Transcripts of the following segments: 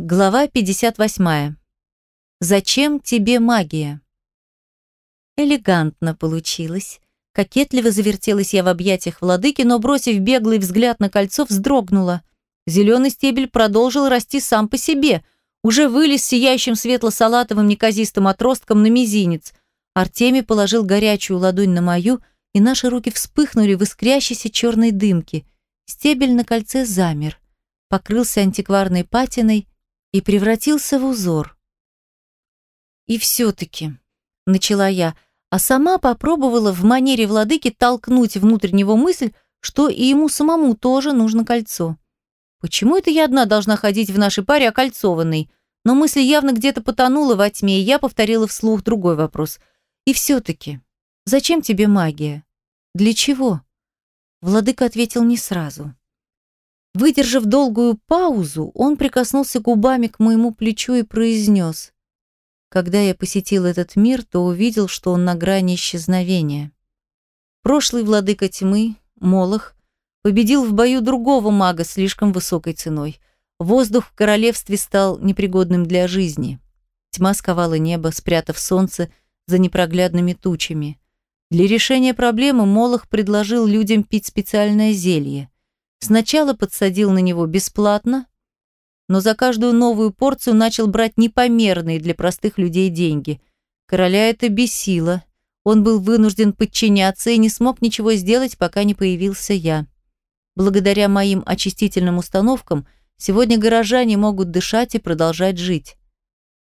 Глава 58. Зачем тебе магия? Элегантно получилось. Кокетливо завертелась я в объятиях владыки, но, бросив беглый взгляд на кольцо, вздрогнула. Зеленый стебель продолжил расти сам по себе, уже вылез сияющим светло-салатовым неказистым отростком на мизинец. Артемий положил горячую ладонь на мою, и наши руки вспыхнули в искрящейся черной дымке. Стебель на кольце замер, покрылся антикварной патиной, и превратился в узор. И все-таки, начала я, а сама попробовала в манере владыки толкнуть внутрь него мысль, что и ему самому тоже нужно кольцо. Почему это я одна должна ходить в нашей паре окольцованной? Но мысль явно где-то потонула во тьме, и я повторила вслух другой вопрос. И все-таки, зачем тебе магия? Для чего? Владыка ответил не сразу. Выдержав долгую паузу, он прикоснулся губами к моему плечу и произнес. Когда я посетил этот мир, то увидел, что он на грани исчезновения. Прошлый владыка тьмы, Молох, победил в бою другого мага слишком высокой ценой. Воздух в королевстве стал непригодным для жизни. Тьма сковала небо, спрятав солнце за непроглядными тучами. Для решения проблемы Молох предложил людям пить специальное зелье – Сначала подсадил на него бесплатно, но за каждую новую порцию начал брать непомерные для простых людей деньги. Короля это бесило. Он был вынужден подчиняться и не смог ничего сделать, пока не появился я. Благодаря моим очистительным установкам сегодня горожане могут дышать и продолжать жить.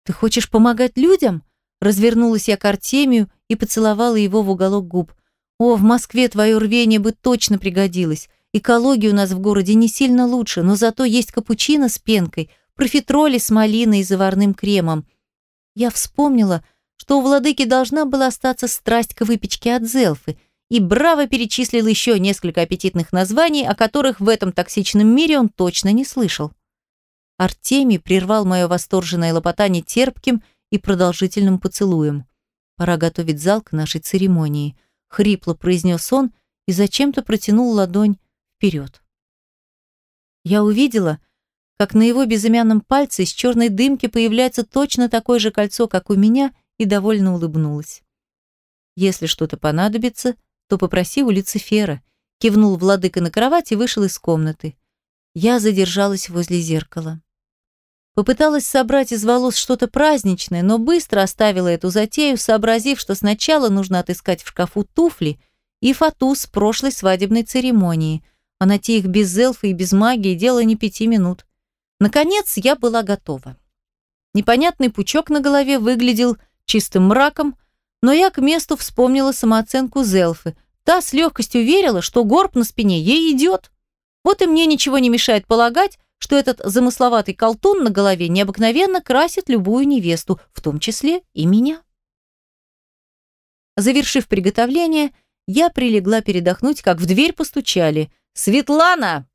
«Ты хочешь помогать людям?» Развернулась я к Артемию и поцеловала его в уголок губ. «О, в Москве твое рвение бы точно пригодилось. Экология у нас в городе не сильно лучше, но зато есть капучино с пенкой, профитроли с малиной и заварным кремом. Я вспомнила, что у владыки должна была остаться страсть к выпечке от Зелфы, и браво перечислил еще несколько аппетитных названий, о которых в этом токсичном мире он точно не слышал. Артемий прервал мое восторженное лопотание терпким и продолжительным поцелуем. «Пора готовить зал к нашей церемонии», — хрипло произнес он и зачем-то протянул ладонь вперед. Я увидела, как на его безымянном пальце из черной дымки появляется точно такое же кольцо, как у меня, и довольно улыбнулась. «Если что-то понадобится, то попроси у Люцифера», кивнул владыка на кровать и вышел из комнаты. Я задержалась возле зеркала. Попыталась собрать из волос что-то праздничное, но быстро оставила эту затею, сообразив, что сначала нужно отыскать в шкафу туфли и фату с прошлой свадебной церемонии, а найти их без эльфа и без магии дело не пяти минут. Наконец я была готова. Непонятный пучок на голове выглядел чистым мраком, но я к месту вспомнила самооценку Зелфы. Та с легкостью верила, что горб на спине ей идет. Вот и мне ничего не мешает полагать, что этот замысловатый колтун на голове необыкновенно красит любую невесту, в том числе и меня. Завершив приготовление, я прилегла передохнуть, как в дверь постучали – «Светлана!»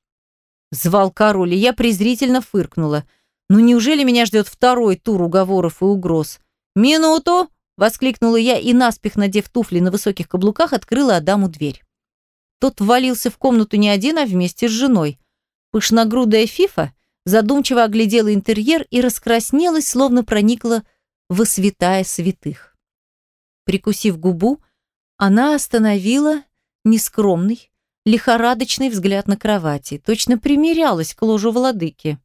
Звал король, и я презрительно фыркнула. «Ну неужели меня ждет второй тур уговоров и угроз?» «Минуту!» — воскликнула я и, наспех надев туфли на высоких каблуках, открыла Адаму дверь. Тот ввалился в комнату не один, а вместе с женой. Пышногрудая фифа задумчиво оглядела интерьер и раскраснелась, словно проникла во святая святых. Прикусив губу, она остановила нескромный, лихорадочный взгляд на кровати, точно примерялась к ложу владыки.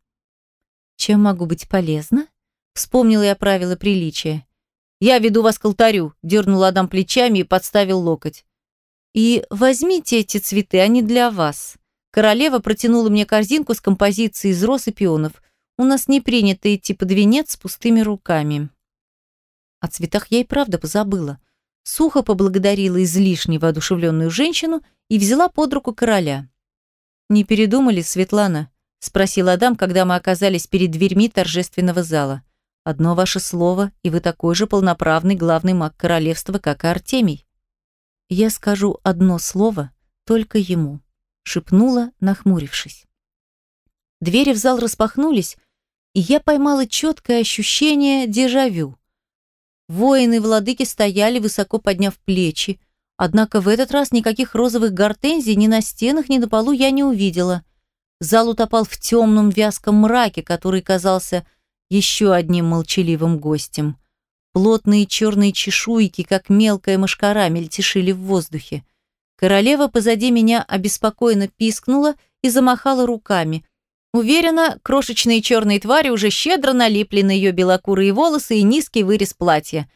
«Чем могу быть полезна?» Вспомнила я правила приличия. «Я веду вас к алтарю», — дернул Адам плечами и подставил локоть. «И возьмите эти цветы, они для вас». Королева протянула мне корзинку с композицией из роз и пионов. У нас не принято идти под венец с пустыми руками. О цветах я и правда позабыла. Сухо поблагодарила излишне воодушевленную женщину и взяла под руку короля. «Не передумали, Светлана?» – спросил Адам, когда мы оказались перед дверьми торжественного зала. «Одно ваше слово, и вы такой же полноправный главный маг королевства, как и Артемий». «Я скажу одно слово только ему», – шепнула, нахмурившись. Двери в зал распахнулись, и я поймала четкое ощущение дежавю. Воины-владыки стояли, высоко подняв плечи, Однако в этот раз никаких розовых гортензий ни на стенах, ни на полу я не увидела. Зал утопал в темном вязком мраке, который казался еще одним молчаливым гостем. Плотные черные чешуйки, как мелкая мошкара, мельтешили в воздухе. Королева позади меня обеспокоенно пискнула и замахала руками. Уверена, крошечные черные твари уже щедро налипли на ее белокурые волосы и низкий вырез платья.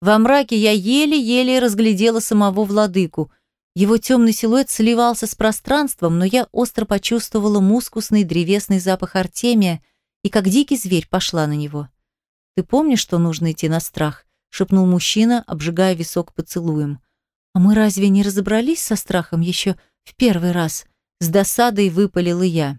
Во мраке я еле-еле разглядела самого владыку. Его темный силуэт сливался с пространством, но я остро почувствовала мускусный древесный запах Артемия и как дикий зверь пошла на него. «Ты помнишь, что нужно идти на страх?» — шепнул мужчина, обжигая висок поцелуем. «А мы разве не разобрались со страхом еще в первый раз?» С досадой выпалила я.